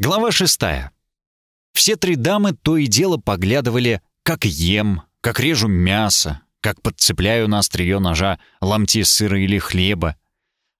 Глава шестая. Все три дамы то и дело поглядывали, как ем, как режу мясо, как подцепляю на острие ножа ломти сыра или хлеба.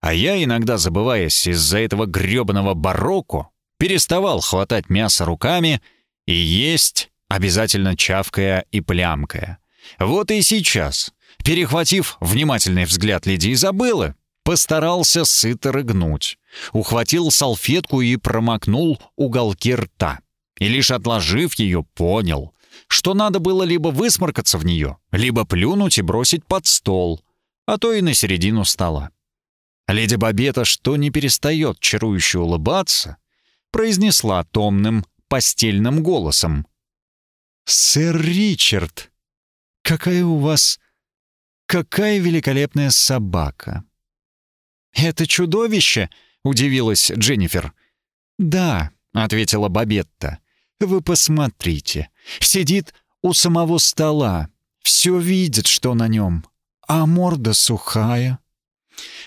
А я, иногда забываясь из-за этого грёбаного барокко, переставал хватать мясо руками и есть, обязательно чавкая и плямкая. Вот и сейчас, перехватив внимательный взгляд леди Изабеллы, постарался сыто рыгнуть, ухватил салфетку и промокнул уголки рта. И лишь отложив ее, понял, что надо было либо высморкаться в нее, либо плюнуть и бросить под стол, а то и на середину стола. Леди Бабета, что не перестает чарующе улыбаться, произнесла томным постельным голосом. «Сэр Ричард, какая у вас... какая великолепная собака!» «Это чудовище?» — удивилась Дженнифер. «Да», — ответила Бабетта. «Вы посмотрите. Сидит у самого стола. Все видит, что на нем. А морда сухая».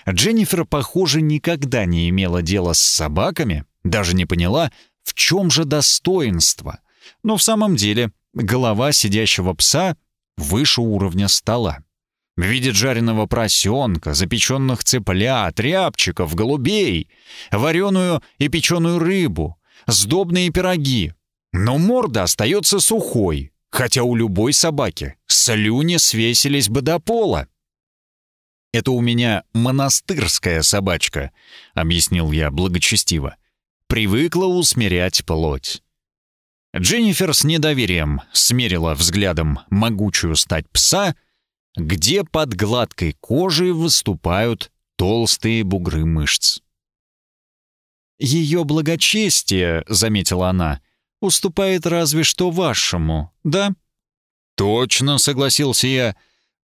Дженнифер, похоже, никогда не имела дела с собаками, даже не поняла, в чем же достоинство. Но в самом деле голова сидящего пса выше уровня стола. Видит жареного поросенка, запеченных цыплят, рябчиков, голубей, вареную и печеную рыбу, сдобные пироги. Но морда остается сухой, хотя у любой собаки слюни свесились бы до пола. «Это у меня монастырская собачка», — объяснил я благочестиво. «Привыкла усмирять плоть». Дженнифер с недоверием смерила взглядом могучую стать пса — где под гладкой кожей выступают толстые бугры мышц. «Ее благочестие», — заметила она, — «уступает разве что вашему, да?» «Точно», — согласился я.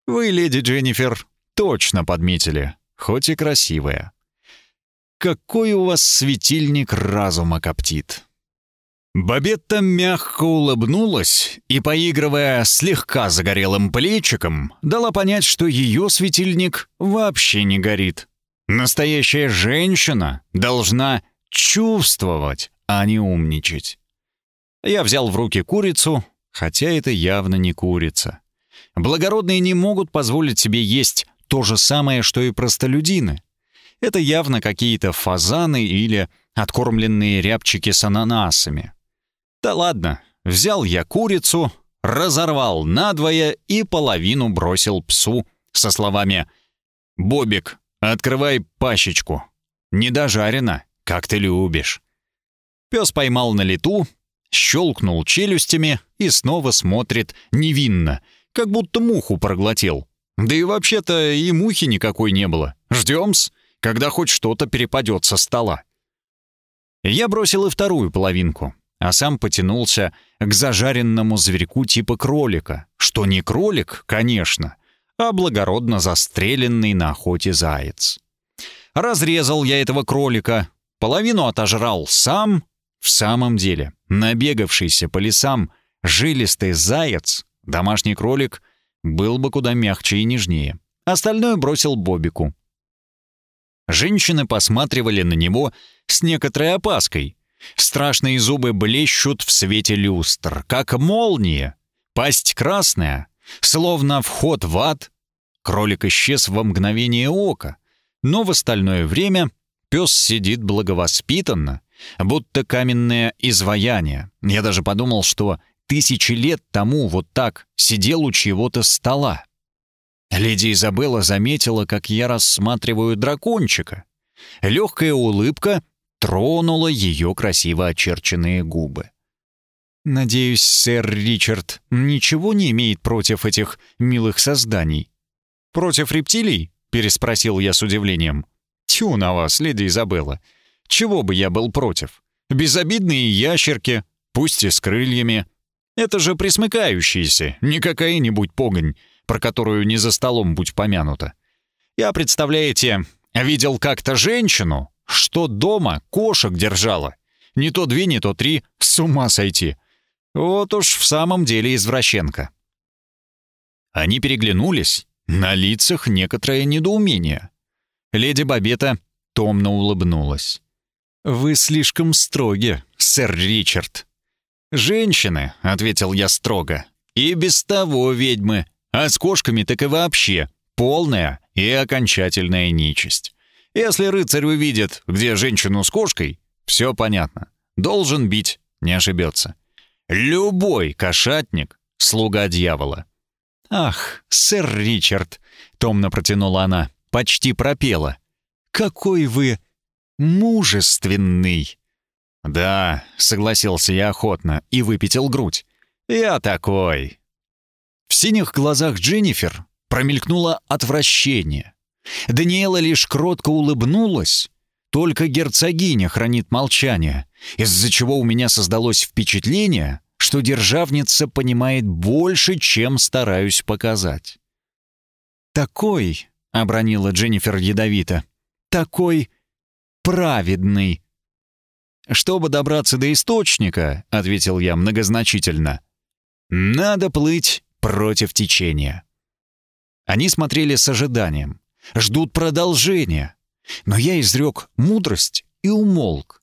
«Вы, леди Дженнифер, точно подметили, хоть и красивая». «Какой у вас светильник разума коптит!» Бабетта мягко улыбнулась и, поигрывая слегка загорелым плечиком, дала понять, что ее светильник вообще не горит. Настоящая женщина должна чувствовать, а не умничать. Я взял в руки курицу, хотя это явно не курица. Благородные не могут позволить себе есть то же самое, что и простолюдины. Это явно какие-то фазаны или откормленные рябчики с ананасами. Да ладно, взял я курицу, разорвал надвое и половину бросил псу со словами «Бобик, открывай пащечку. Недожарено, как ты любишь». Пес поймал на лету, щелкнул челюстями и снова смотрит невинно, как будто муху проглотил. Да и вообще-то и мухи никакой не было. Ждем-с, когда хоть что-то перепадет со стола. Я бросил и вторую половинку а сам потянулся к зажаренному зверьку типа кролика, что не кролик, конечно, а благородно застреленный на охоте заяц. Разрезал я этого кролика, половину отожрал сам. В самом деле, набегавшийся по лесам жилистый заяц, домашний кролик, был бы куда мягче и нежнее. Остальное бросил Бобику. Женщины посматривали на него с некоторой опаской, Страшные зубы блещут в свете люстр, как молния. Пасть красная, словно вход в ад. Кролик исчез во мгновение ока, но в остальное время пес сидит благовоспитанно, будто каменное изваяние. Я даже подумал, что тысячи лет тому вот так сидел у чьего-то стола. Леди Изабелла заметила, как я рассматриваю дракончика. Легкая улыбка тронула ее красиво очерченные губы. «Надеюсь, сэр Ричард ничего не имеет против этих милых созданий?» «Против рептилий?» — переспросил я с удивлением. «Тьфу на вас, леди Изабелла! Чего бы я был против? Безобидные ящерки, пусть и с крыльями. Это же присмыкающиеся, не какая-нибудь погонь, про которую не за столом будь помянута. Я, представляете, видел как-то женщину, что дома кошек держала. Не то две, не то три, с ума сойти. Вот уж в самом деле извращенка. Они переглянулись, на лицах некоторое недоумение. Леди Бабета томно улыбнулась. «Вы слишком строги, сэр Ричард». «Женщины», — ответил я строго, — «и без того ведьмы, а с кошками так и вообще полная и окончательная нечисть. Если рыцарь увидит, где женщину с кошкой, все понятно. Должен бить, не ошибется. Любой кошатник — слуга дьявола». «Ах, сэр Ричард», — томно протянула она, почти пропела. «Какой вы мужественный!» «Да», — согласился я охотно и выпятил грудь. «Я такой». В синих глазах Дженнифер промелькнуло отвращение. Даниэла лишь кротко улыбнулась. Только герцогиня хранит молчание, из-за чего у меня создалось впечатление, что державница понимает больше, чем стараюсь показать. «Такой», — обронила Дженнифер ядовито, — «такой праведный». «Чтобы добраться до источника», — ответил я многозначительно, — «надо плыть против течения». Они смотрели с ожиданием, ждут продолжения. Но я изрек мудрость и умолк.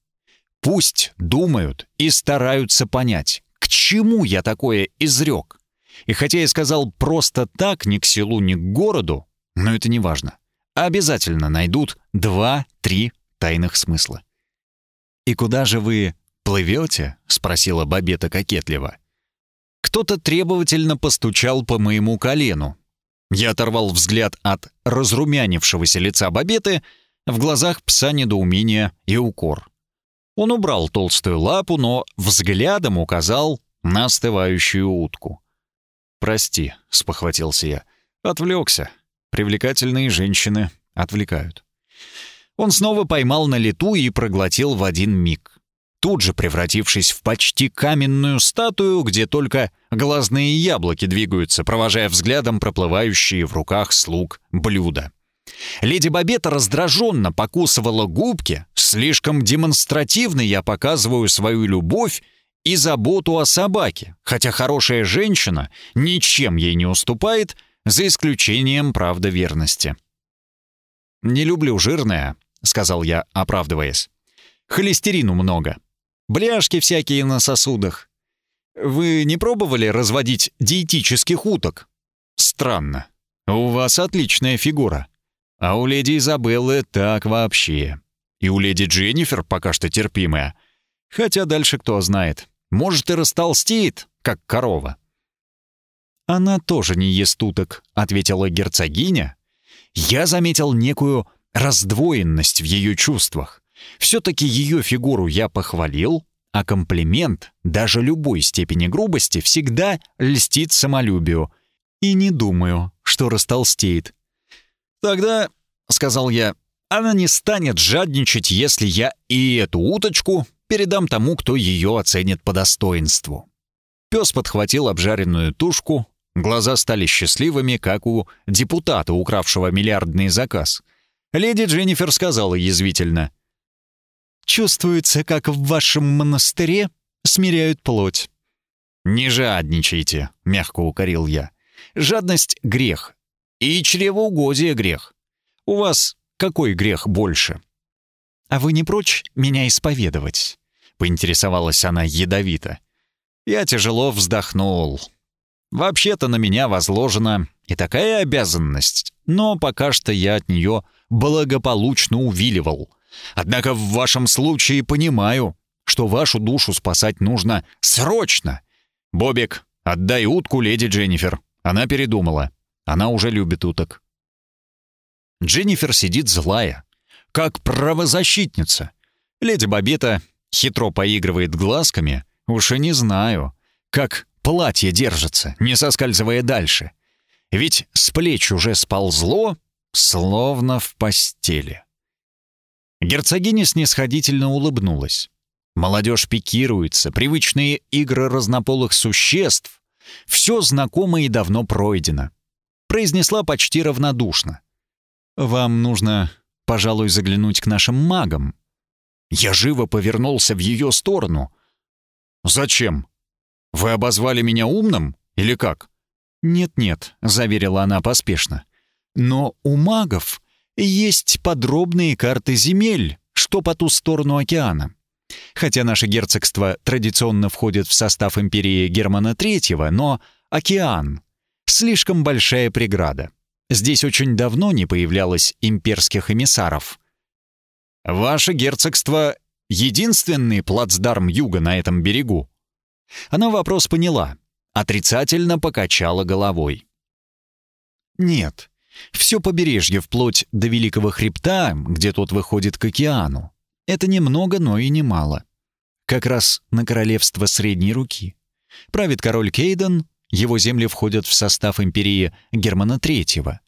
Пусть думают и стараются понять, к чему я такое изрек. И хотя я сказал просто так, ни к селу, ни к городу, но это не важно. Обязательно найдут два-три тайных смысла. «И куда же вы плывете?» — спросила Бабета кокетливо. Кто-то требовательно постучал по моему колену. Я оторвал взгляд от разрумянившегося лица Бабеты, в глазах пса недоумение и укор. Он убрал толстую лапу, но взглядом указал на остывающую утку. «Прости», — спохватился я, — «отвлекся. Привлекательные женщины отвлекают». Он снова поймал на лету и проглотил в один миг. Тут же превратившись в почти каменную статую, где только глазные яблоки двигаются, провожая взглядом проплывающие в руках слуг блюда. Леди Бабета раздраженно покусывала губки, слишком демонстративно я показываю свою любовь и заботу о собаке, хотя хорошая женщина ничем ей не уступает, за исключением правда верности. «Не люблю жирное», — сказал я, оправдываясь. «Холестерину много. Бляшки всякие на сосудах. Вы не пробовали разводить диетических уток? Странно. У вас отличная фигура. А у леди Изабеллы так вообще. И у леди Дженнифер пока что терпимая. Хотя дальше кто знает. Может и растолстеет, как корова. «Она тоже не ест уток», — ответила герцогиня. Я заметил некую раздвоенность в ее чувствах. Все-таки ее фигуру я похвалил, а комплимент, даже любой степени грубости, всегда льстит самолюбию. И не думаю, что растолстеет. «Тогда», — сказал я, — «она не станет жадничать, если я и эту уточку передам тому, кто ее оценит по достоинству». Пес подхватил обжаренную тушку, глаза стали счастливыми, как у депутата, укравшего миллиардный заказ. Леди Дженнифер сказала язвительно, Чувствуется, как в вашем монастыре смиряют плоть». «Не жадничайте», — мягко укорил я. «Жадность — грех. И чревоугодие — грех. У вас какой грех больше?» «А вы не прочь меня исповедовать?» — поинтересовалась она ядовито. Я тяжело вздохнул. Вообще-то на меня возложена и такая обязанность, но пока что я от нее благополучно увиливал. Однако в вашем случае понимаю, что вашу душу спасать нужно срочно. Бобик, отдай утку леди Дженнифер. Она передумала. Она уже любит уток. Дженнифер сидит злая, как правозащитница. Леди Бобета хитро поигрывает глазками. Уж и не знаю, как платье держится, не соскальзывая дальше. Ведь с плеч уже сползло, словно в постели. Герцогиня снисходительно улыбнулась. Молодежь пикируется, привычные игры разнополых существ. Все знакомо и давно пройдено. Произнесла почти равнодушно. «Вам нужно, пожалуй, заглянуть к нашим магам». Я живо повернулся в ее сторону. «Зачем? Вы обозвали меня умным или как?» «Нет-нет», — заверила она поспешно. «Но у магов есть подробные карты земель, что по ту сторону океана. Хотя наше герцогство традиционно входит в состав империи Германа III, но океан — слишком большая преграда. Здесь очень давно не появлялось имперских эмиссаров. «Ваше герцогство — единственный плацдарм юга на этом берегу?» Она вопрос поняла, отрицательно покачала головой. «Нет, все побережье вплоть до Великого Хребта, где тот выходит к океану. Это немного, но и немало. Как раз на королевство Средней Руки. Правит король Кейден, его земли входят в состав империи Германа III.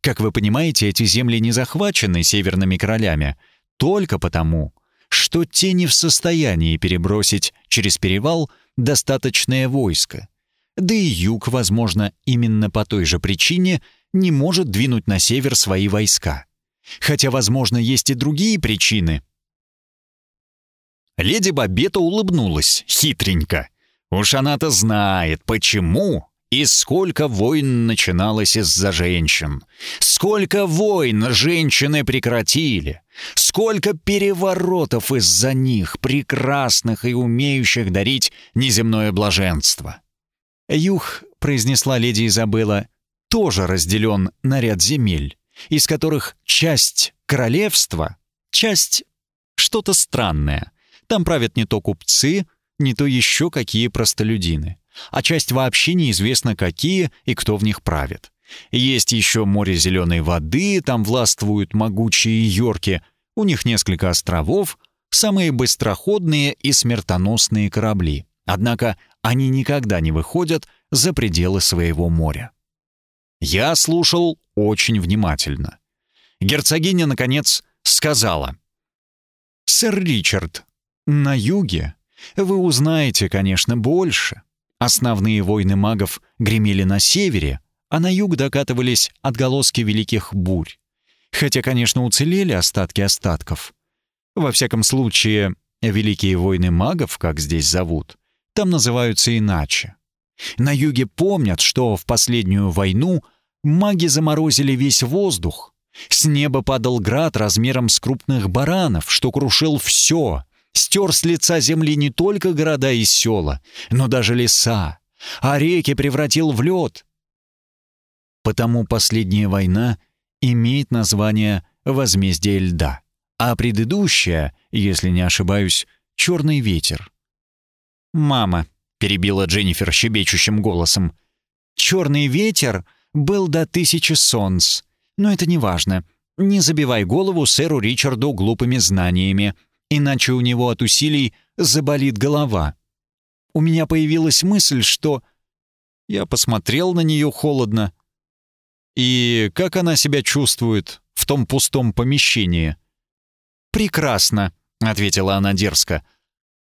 Как вы понимаете, эти земли не захвачены северными королями только потому, что те не в состоянии перебросить через перевал достаточное войско. Да и юг, возможно, именно по той же причине не может двинуть на север свои войска. Хотя, возможно, есть и другие причины. Леди Бабета улыбнулась хитренько. Уж она-то знает, почему и сколько войн начиналось из-за женщин. Сколько войн женщины прекратили. Сколько переворотов из-за них, прекрасных и умеющих дарить неземное блаженство. «Юг», — произнесла леди Изабелла, — «тоже разделен на ряд земель, из которых часть — королевства, часть — что-то странное. Там правят не то купцы, не то еще какие простолюдины а часть вообще неизвестно какие и кто в них правит. Есть еще море зеленой воды, там властвуют могучие йорки, у них несколько островов, самые быстроходные и смертоносные корабли. Однако они никогда не выходят за пределы своего моря. Я слушал очень внимательно. Герцогиня, наконец, сказала. «Сэр Ричард, на юге вы узнаете, конечно, больше. Основные войны магов гремели на севере, а на юг докатывались отголоски великих бурь. Хотя, конечно, уцелели остатки остатков. Во всяком случае, великие войны магов, как здесь зовут, там называются иначе. На юге помнят, что в последнюю войну маги заморозили весь воздух. С неба падал град размером с крупных баранов, что крушил все, стер с лица земли не только города и села, но даже леса, а реки превратил в лед. Потому последняя война имеет название «Возмездие льда», а предыдущая, если не ошибаюсь, «Черный ветер». «Мама», — перебила Дженнифер щебечущим голосом, «Черный ветер был до тысячи солнц, но это не важно. Не забивай голову сэру Ричарду глупыми знаниями иначе у него от усилий заболит голова. У меня появилась мысль, что... Я посмотрел на нее холодно. И как она себя чувствует в том пустом помещении? «Прекрасно», — ответила она дерзко.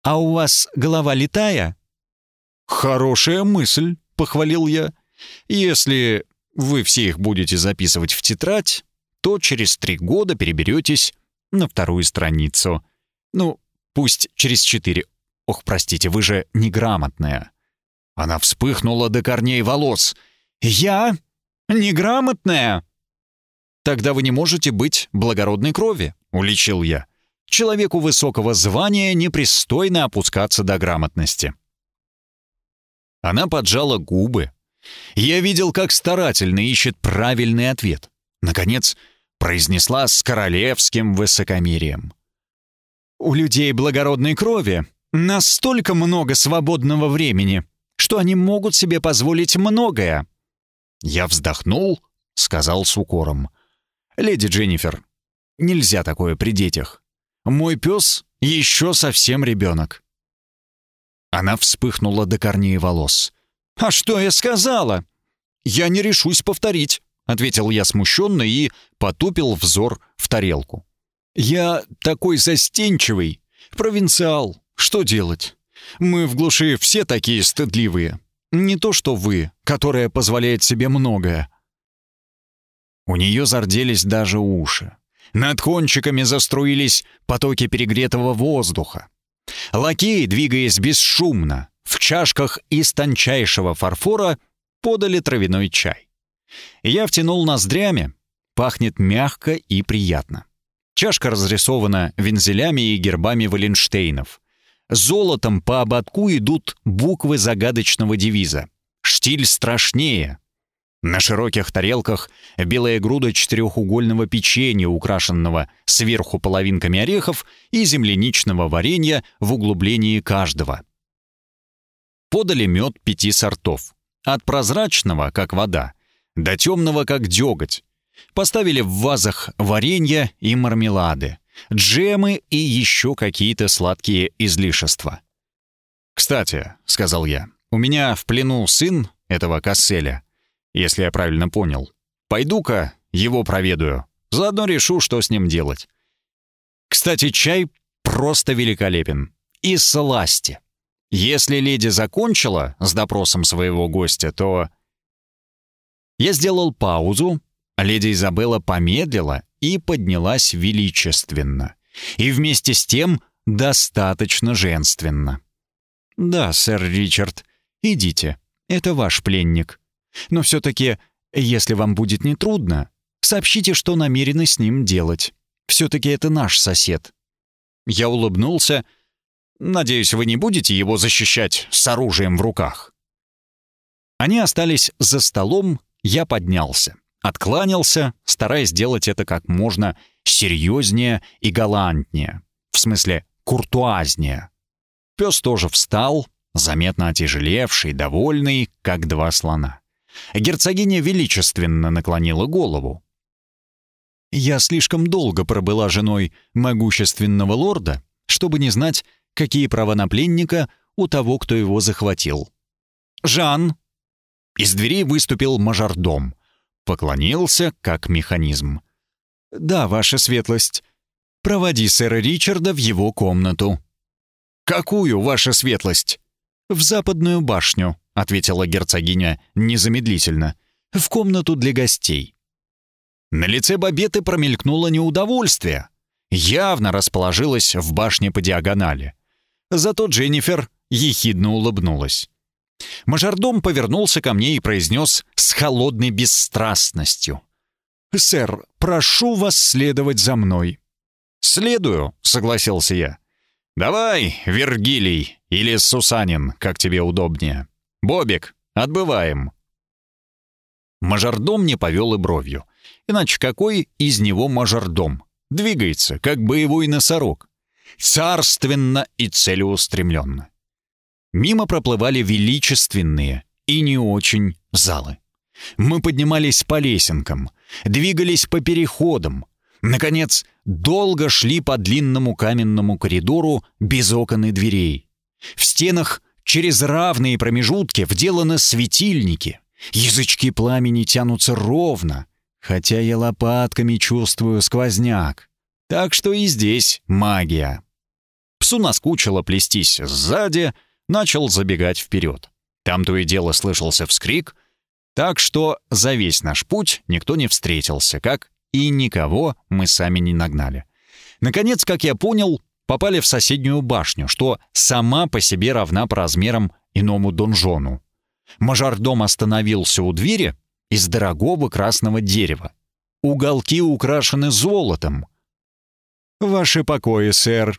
«А у вас голова летая?» «Хорошая мысль», — похвалил я. «Если вы все их будете записывать в тетрадь, то через три года переберетесь на вторую страницу. Ну, пусть через четыре. Ох, простите, вы же неграмотная. Она вспыхнула до корней волос. Я? Неграмотная? Тогда вы не можете быть благородной крови, уличил я. Человеку высокого звания непристойно опускаться до грамотности. Она поджала губы. Я видел, как старательно ищет правильный ответ. Наконец, произнесла с королевским высокомерием. У людей благородной крови настолько много свободного времени, что они могут себе позволить многое. Я вздохнул, сказал с укором. «Леди Дженнифер, нельзя такое при детях. Мой пес еще совсем ребенок». Она вспыхнула до корней волос. «А что я сказала?» «Я не решусь повторить», — ответил я смущенно и потупил взор в тарелку. Я такой застенчивый. Провинциал. Что делать? Мы в глуши все такие стыдливые. Не то что вы, которая позволяет себе многое. У нее зарделись даже уши. Над кончиками заструились потоки перегретого воздуха. Лакеи, двигаясь бесшумно, в чашках из тончайшего фарфора подали травяной чай. Я втянул ноздрями. Пахнет мягко и приятно. Чашка разрисована вензелями и гербами Валенштейнов. Золотом по ободку идут буквы загадочного девиза. «Штиль страшнее». На широких тарелках белая груда четырехугольного печенья, украшенного сверху половинками орехов и земляничного варенья в углублении каждого. Подали мед пяти сортов. От прозрачного, как вода, до темного, как деготь. Поставили в вазах варенье и мармелады, джемы и еще какие-то сладкие излишества. «Кстати», — сказал я, — «у меня в плену сын этого Касселя, если я правильно понял. Пойду-ка его проведаю, заодно решу, что с ним делать. Кстати, чай просто великолепен. И сласти. Если леди закончила с допросом своего гостя, то... Я сделал паузу, леди Изабелла помедлила и поднялась величественно. И вместе с тем достаточно женственно. «Да, сэр Ричард, идите, это ваш пленник. Но все-таки, если вам будет нетрудно, сообщите, что намерены с ним делать. Все-таки это наш сосед». Я улыбнулся. «Надеюсь, вы не будете его защищать с оружием в руках». Они остались за столом, я поднялся. Откланялся, стараясь сделать это как можно серьезнее и галантнее. В смысле, куртуазнее. Пес тоже встал, заметно отяжелевший, довольный, как два слона. Герцогиня величественно наклонила голову. «Я слишком долго пробыла женой могущественного лорда, чтобы не знать, какие права на пленника у того, кто его захватил. Жан!» Из двери выступил мажордом. Поклонился, как механизм. «Да, ваша светлость. Проводи сэра Ричарда в его комнату». «Какую, ваша светлость?» «В западную башню», — ответила герцогиня незамедлительно. «В комнату для гостей». На лице Бабеты промелькнуло неудовольствие. Явно расположилась в башне по диагонали. Зато Дженнифер ехидно улыбнулась. Мажордом повернулся ко мне и произнес с холодной бесстрастностью. «Сэр, прошу вас следовать за мной». «Следую», — согласился я. «Давай, Вергилий или Сусанин, как тебе удобнее. Бобик, отбываем». Мажордом не повел и бровью. Иначе какой из него мажордом? Двигается, как боевой носорог. Царственно и целеустремленно. Мимо проплывали величественные и не очень залы. Мы поднимались по лесенкам, двигались по переходам. Наконец, долго шли по длинному каменному коридору без окон и дверей. В стенах через равные промежутки вделаны светильники. Язычки пламени тянутся ровно, хотя я лопатками чувствую сквозняк. Так что и здесь магия. Псу наскучило плестись сзади — начал забегать вперед. Там то и дело слышался вскрик, так что за весь наш путь никто не встретился, как и никого мы сами не нагнали. Наконец, как я понял, попали в соседнюю башню, что сама по себе равна по размерам иному донжону. Мажордом остановился у двери из дорогого красного дерева. Уголки украшены золотом. «Ваши покои, сэр».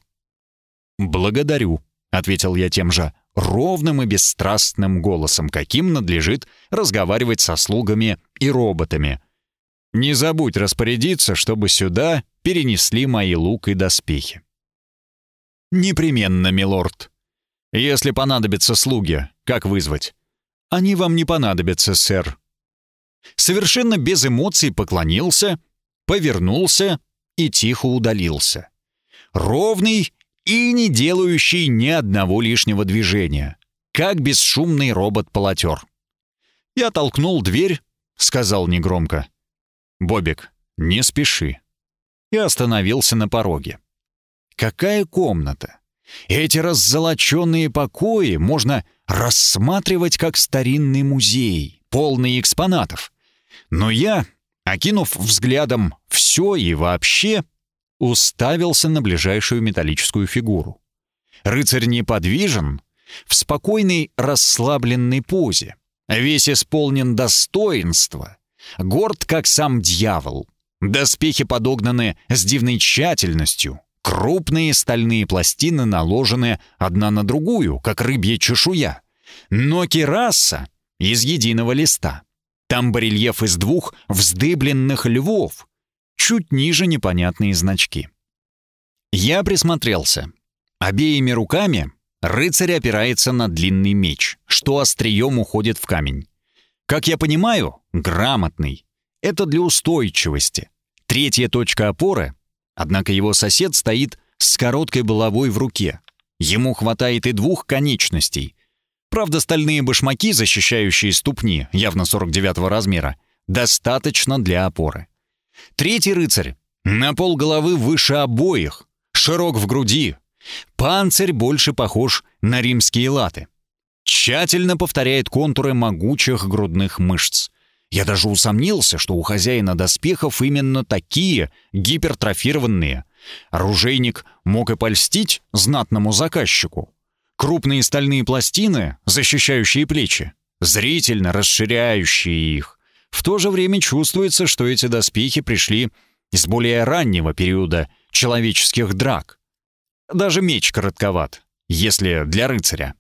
«Благодарю», — ответил я тем же ровным и бесстрастным голосом, каким надлежит разговаривать со слугами и роботами. «Не забудь распорядиться, чтобы сюда перенесли мои лук и доспехи». «Непременно, милорд. Если понадобятся слуги, как вызвать?» «Они вам не понадобятся, сэр». Совершенно без эмоций поклонился, повернулся и тихо удалился. Ровный и не делающий ни одного лишнего движения, как бесшумный робот-полотер. Я толкнул дверь, сказал негромко. «Бобик, не спеши». И остановился на пороге. Какая комната! Эти раззолоченные покои можно рассматривать как старинный музей, полный экспонатов. Но я, окинув взглядом все и вообще, уставился на ближайшую металлическую фигуру. Рыцарь неподвижен, в спокойной расслабленной позе, весь исполнен достоинства, горд, как сам дьявол. Доспехи подогнаны с дивной тщательностью. Крупные стальные пластины наложены одна на другую, как рыбья чешуя. Но кераса из единого листа. Там барельеф из двух вздыбленных львов. Чуть ниже непонятные значки. Я присмотрелся. Обеими руками рыцарь опирается на длинный меч, что острием уходит в камень. Как я понимаю, грамотный. Это для устойчивости. Третья точка опоры, однако его сосед стоит с короткой булавой в руке. Ему хватает и двух конечностей. Правда, стальные башмаки, защищающие ступни, явно 49 размера, достаточно для опоры. Третий рыцарь на пол головы выше обоих, широк в груди. Панцирь больше похож на римские латы. Тщательно повторяет контуры могучих грудных мышц. Я даже усомнился, что у хозяина доспехов именно такие, гипертрофированные. Оружейник мог и польстить знатному заказчику. Крупные стальные пластины, защищающие плечи, зрительно расширяющие их. В то же время чувствуется, что эти доспехи пришли из более раннего периода человеческих драк. Даже меч коротковат, если для рыцаря.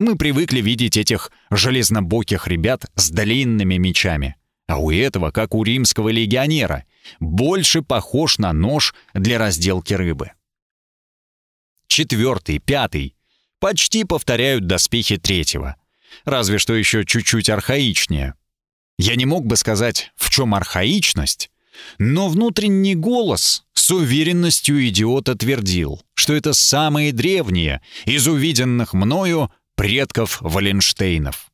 Мы привыкли видеть этих железнобоких ребят с длинными мечами. А у этого, как у римского легионера, больше похож на нож для разделки рыбы. Четвертый, пятый почти повторяют доспехи третьего. Разве что еще чуть-чуть архаичнее. Я не мог бы сказать, в чем архаичность, но внутренний голос с уверенностью идиота твердил, что это самые древние из увиденных мною предков Валенштейнов.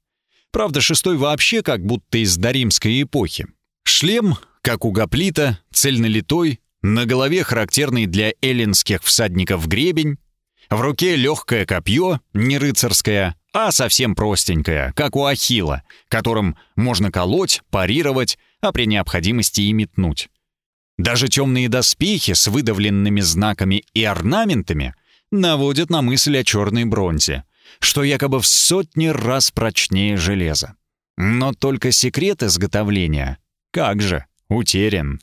Правда, шестой вообще как будто из доримской эпохи. Шлем, как у гоплита, цельнолитой, на голове характерный для эллинских всадников гребень, в руке легкое копье, не рыцарское, а совсем простенькое, как у Ахила, которым можно колоть, парировать, а при необходимости и метнуть. Даже темные доспехи с выдавленными знаками и орнаментами наводят на мысль о черной бронзе, что якобы в сотни раз прочнее железа. Но только секрет изготовления, как же, утерян.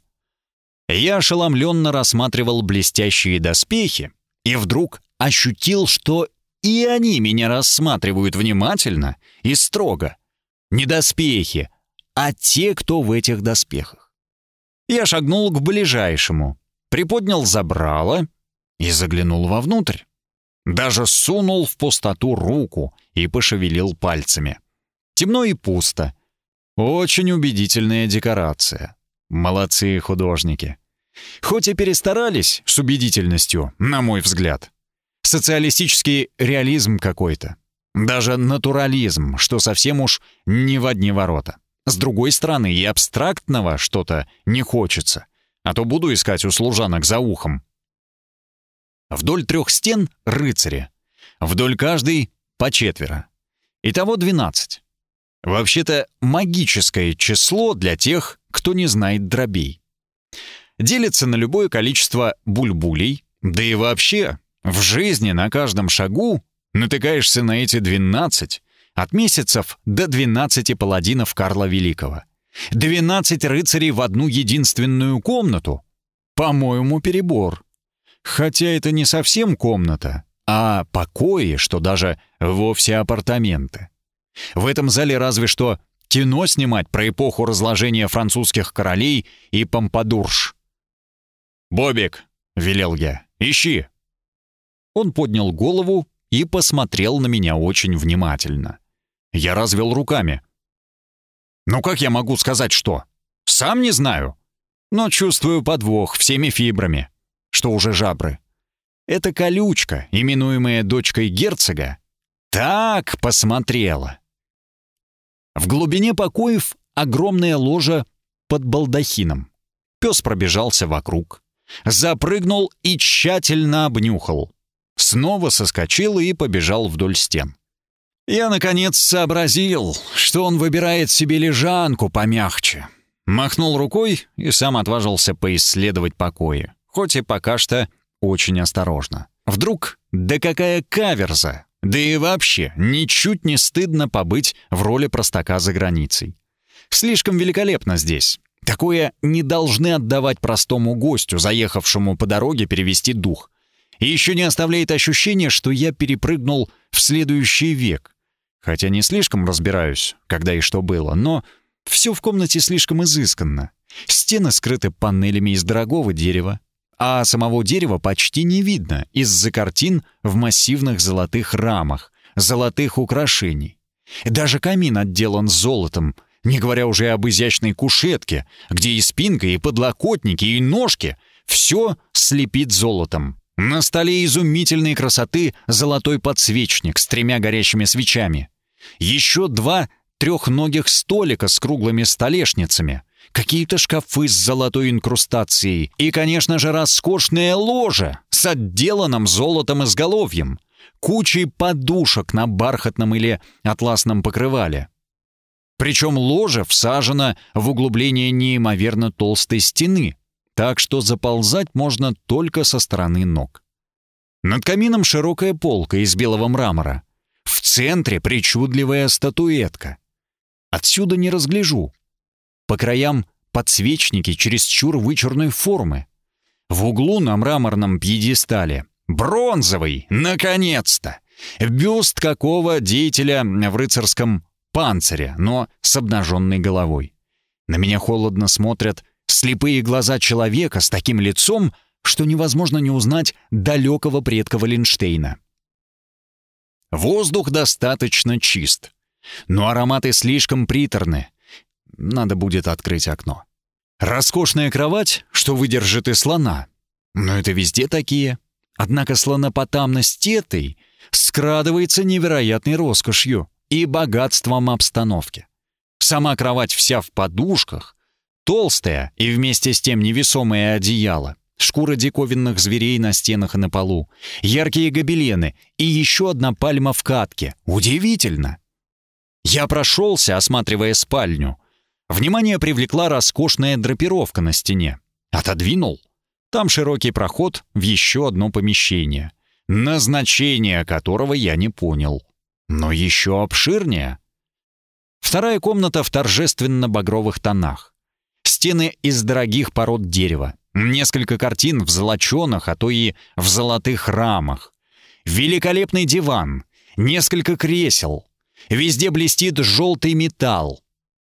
Я ошеломленно рассматривал блестящие доспехи и вдруг ощутил, что и они меня рассматривают внимательно и строго. Не доспехи, а те, кто в этих доспехах. Я шагнул к ближайшему, приподнял забрало и заглянул вовнутрь. Даже сунул в пустоту руку и пошевелил пальцами. Темно и пусто. Очень убедительная декорация. Молодцы художники. Хоть и перестарались с убедительностью, на мой взгляд. Социалистический реализм какой-то. Даже натурализм, что совсем уж не в одни ворота. С другой стороны, и абстрактного что-то не хочется. А то буду искать у служанок за ухом. Вдоль трех стен — рыцари. Вдоль каждой — по четверо. Итого двенадцать. Вообще-то магическое число для тех, кто не знает дробей. Делится на любое количество бульбулей, да и вообще в жизни на каждом шагу натыкаешься на эти двенадцать, от месяцев до двенадцати паладинов Карла Великого. Двенадцать рыцарей в одну единственную комнату. По-моему, перебор. Хотя это не совсем комната, а покои, что даже вовсе апартаменты. В этом зале разве что кино снимать про эпоху разложения французских королей и помпадурш. «Бобик», — велел я, — «ищи». Он поднял голову и посмотрел на меня очень внимательно. Я развел руками. «Ну как я могу сказать что? Сам не знаю, но чувствую подвох всеми фибрами что уже жабры. Эта колючка, именуемая дочкой герцога, так посмотрела. В глубине покоев огромная ложа под балдахином. Пес пробежался вокруг, запрыгнул и тщательно обнюхал. Снова соскочил и побежал вдоль стен. Я, наконец, сообразил, что он выбирает себе лежанку помягче. Махнул рукой и сам отважился поисследовать покои хоть и пока что очень осторожно. Вдруг, да какая каверза! Да и вообще, ничуть не стыдно побыть в роли простака за границей. Слишком великолепно здесь. Такое не должны отдавать простому гостю, заехавшему по дороге перевести дух. И еще не оставляет ощущения, что я перепрыгнул в следующий век. Хотя не слишком разбираюсь, когда и что было, но все в комнате слишком изысканно. Стены скрыты панелями из дорогого дерева, а самого дерева почти не видно из-за картин в массивных золотых рамах, золотых украшений. Даже камин отделан золотом, не говоря уже об изящной кушетке, где и спинка, и подлокотники, и ножки — все слепит золотом. На столе изумительной красоты золотой подсвечник с тремя горящими свечами. Еще два трехногих столика с круглыми столешницами, какие-то шкафы с золотой инкрустацией и, конечно же, роскошное ложе с отделанным золотом изголовьем, кучей подушек на бархатном или атласном покрывале. Причем ложе всажено в углубление неимоверно толстой стены, так что заползать можно только со стороны ног. Над камином широкая полка из белого мрамора. В центре причудливая статуэтка. Отсюда не разгляжу. По краям подсвечники чересчур вычурной формы. В углу на мраморном пьедестале бронзовый, наконец-то! Бюст какого деятеля в рыцарском панцире, но с обнаженной головой. На меня холодно смотрят слепые глаза человека с таким лицом, что невозможно не узнать далекого предка Валенштейна. Воздух достаточно чист, но ароматы слишком приторны. Надо будет открыть окно. Роскошная кровать, что выдержит и слона. Но это везде такие. Однако слонопотамность этой скрадывается невероятной роскошью и богатством обстановки. Сама кровать вся в подушках, толстая и вместе с тем невесомое одеяло, шкура диковинных зверей на стенах и на полу, яркие гобелены и еще одна пальма в катке. Удивительно! Я прошелся, осматривая спальню. Внимание привлекла роскошная драпировка на стене. Отодвинул. Там широкий проход в еще одно помещение, назначение которого я не понял но еще обширнее. Вторая комната в торжественно-багровых тонах. Стены из дорогих пород дерева. Несколько картин в золоченых, а то и в золотых рамах. Великолепный диван. Несколько кресел. Везде блестит желтый металл.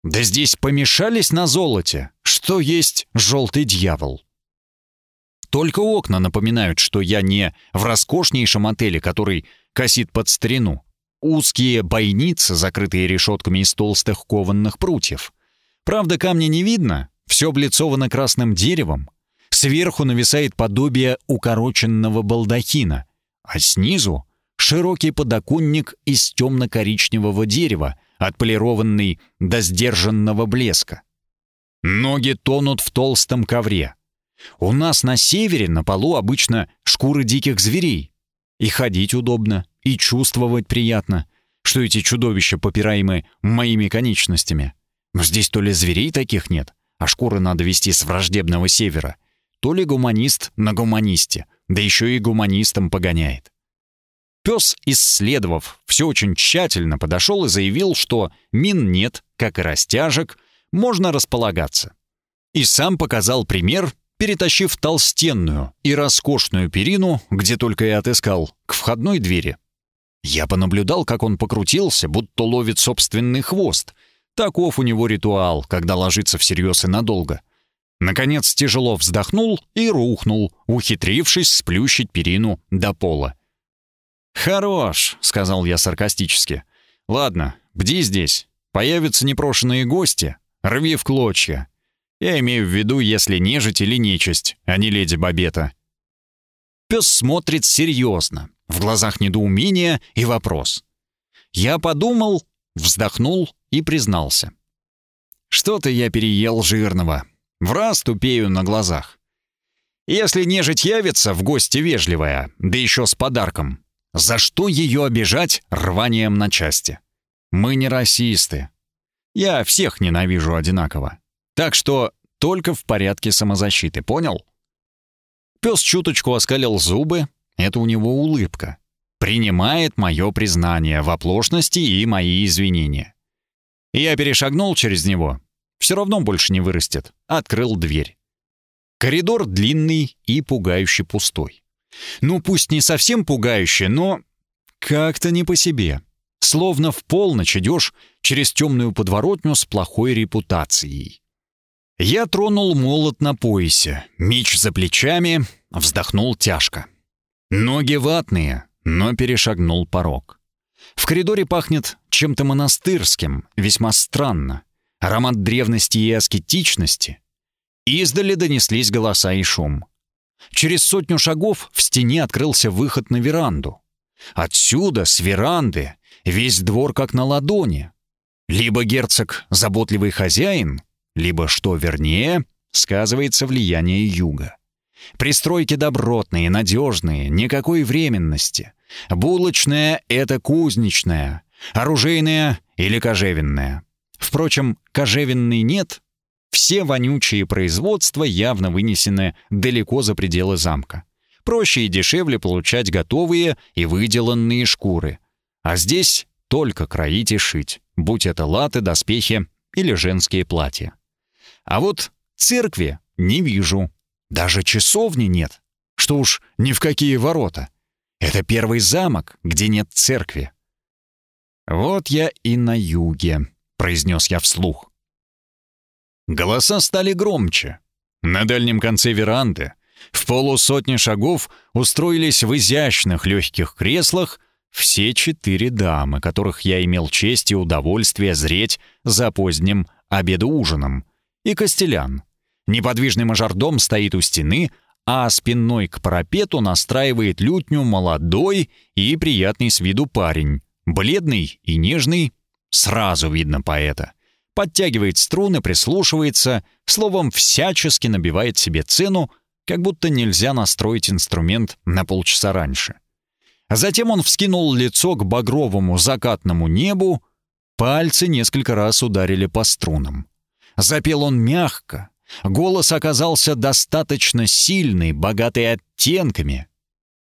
Да здесь помешались на золоте, что есть желтый дьявол. Только окна напоминают, что я не в роскошнейшем отеле, который косит под старину, узкие бойницы, закрытые решетками из толстых кованных прутьев. Правда, камня не видно, все облицовано красным деревом. Сверху нависает подобие укороченного балдахина, а снизу — широкий подоконник из темно-коричневого дерева, отполированный до сдержанного блеска. Ноги тонут в толстом ковре. У нас на севере на полу обычно шкуры диких зверей. И ходить удобно, и чувствовать приятно, что эти чудовища попираемы моими конечностями. Но здесь то ли зверей таких нет, а шкуры надо вести с враждебного севера, то ли гуманист на гуманисте, да еще и гуманистом погоняет. Пес, исследовав все очень тщательно, подошел и заявил, что мин нет, как и растяжек, можно располагаться. И сам показал пример перетащив толстенную и роскошную перину, где только и отыскал, к входной двери. Я понаблюдал, как он покрутился, будто ловит собственный хвост. Таков у него ритуал, когда ложится всерьез и надолго. Наконец тяжело вздохнул и рухнул, ухитрившись сплющить перину до пола. «Хорош», — сказал я саркастически. «Ладно, бди здесь. Появятся непрошенные гости. Рви в клочья. Я имею в виду, если нежить или нечисть, а не леди Бабета». Пес смотрит серьезно, в глазах недоумение и вопрос. Я подумал, вздохнул и признался. Что-то я переел жирного. В раз тупею на глазах. Если нежить явится в гости вежливая, да еще с подарком, за что ее обижать рванием на части? Мы не расисты. Я всех ненавижу одинаково. Так что только в порядке самозащиты, понял? Пес чуточку оскалил зубы, это у него улыбка. Принимает мое признание в оплошности и мои извинения. Я перешагнул через него, Все равно больше не вырастет. Открыл дверь. Коридор длинный и пугающе пустой. Ну, пусть не совсем пугающе, но как-то не по себе. Словно в полночь идешь через темную подворотню с плохой репутацией. Я тронул молот на поясе, меч за плечами, вздохнул тяжко. Ноги ватные, но перешагнул порог. В коридоре пахнет чем-то монастырским, весьма странно. Аромат древности и аскетичности. Издали донеслись голоса и шум. Через сотню шагов в стене открылся выход на веранду. Отсюда, с веранды, весь двор как на ладони. Либо герцог — заботливый хозяин, либо, что вернее, сказывается влияние юга. Пристройки добротные, надежные, никакой временности. Булочная — это кузнечная, оружейная или кожевенная. Впрочем, кожевенной нет. Все вонючие производства явно вынесены далеко за пределы замка. Проще и дешевле получать готовые и выделанные шкуры. А здесь только кроить и шить, будь это латы, доспехи или женские платья. А вот церкви не вижу. Даже часовни нет. Что уж ни в какие ворота. Это первый замок, где нет церкви. «Вот я и на юге», — произнес я вслух. Голоса стали громче. На дальнем конце веранды, в полусотни шагов, устроились в изящных легких креслах все четыре дамы, которых я имел честь и удовольствие зреть за поздним обедоужином, и Костелян. Неподвижный мажордом стоит у стены, а спиной к парапету настраивает лютню молодой и приятный с виду парень, бледный и нежный, сразу видно поэта. Подтягивает струны, прислушивается, словом, всячески набивает себе цену, как будто нельзя настроить инструмент на полчаса раньше. Затем он вскинул лицо к багровому закатному небу, пальцы несколько раз ударили по струнам. Запел он мягко, голос оказался достаточно сильный, богатый оттенками.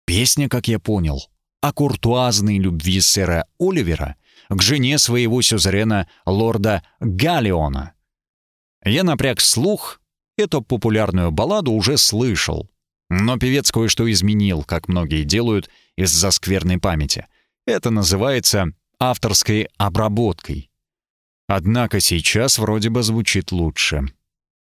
Песня, как я понял, о куртуазной любви сэра Оливера к жене своего сюзерена лорда Галлиона. Я напряг слух, эту популярную балладу уже слышал, но певец кое-что изменил, как многие делают из-за скверной памяти. Это называется авторской обработкой. Однако сейчас вроде бы звучит лучше.